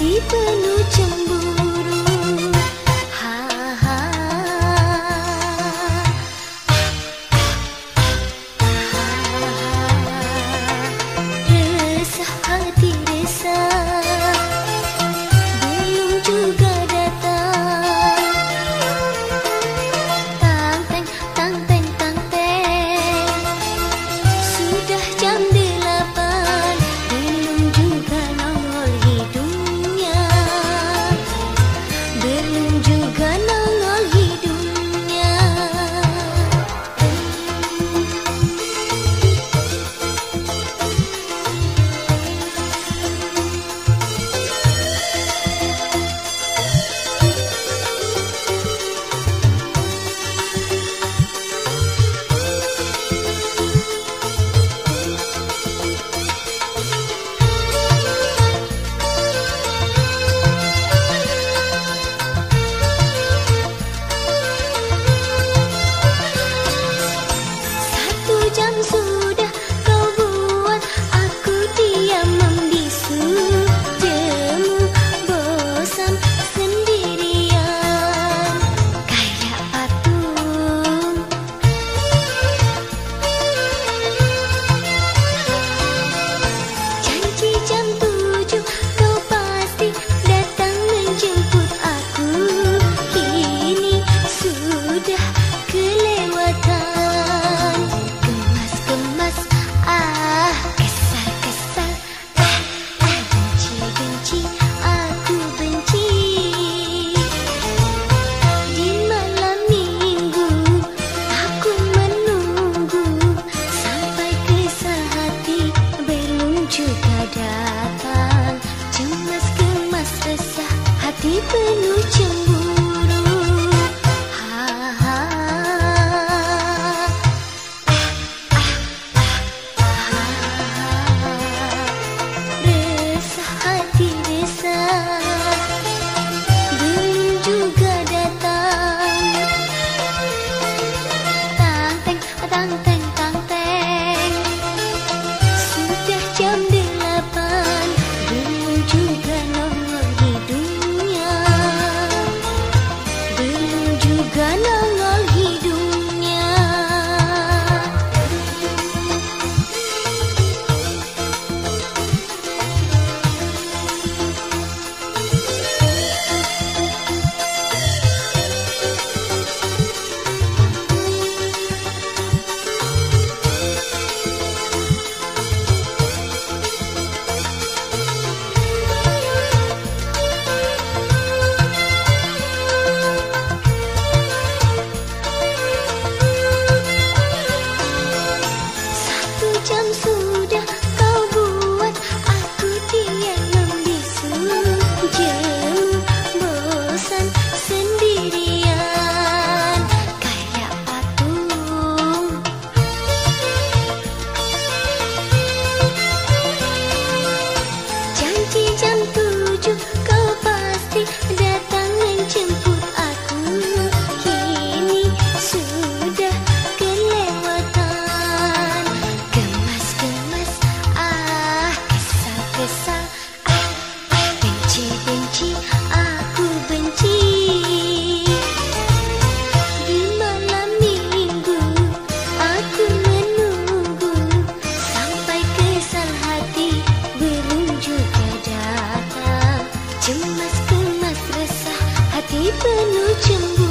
Tiba nu cemburu 被奴婢 kanan tergesa benci benci aku benci di malam minggu aku menunggu sampai kesal hati belum juga datang cemas kemas resah hati penuh cemburu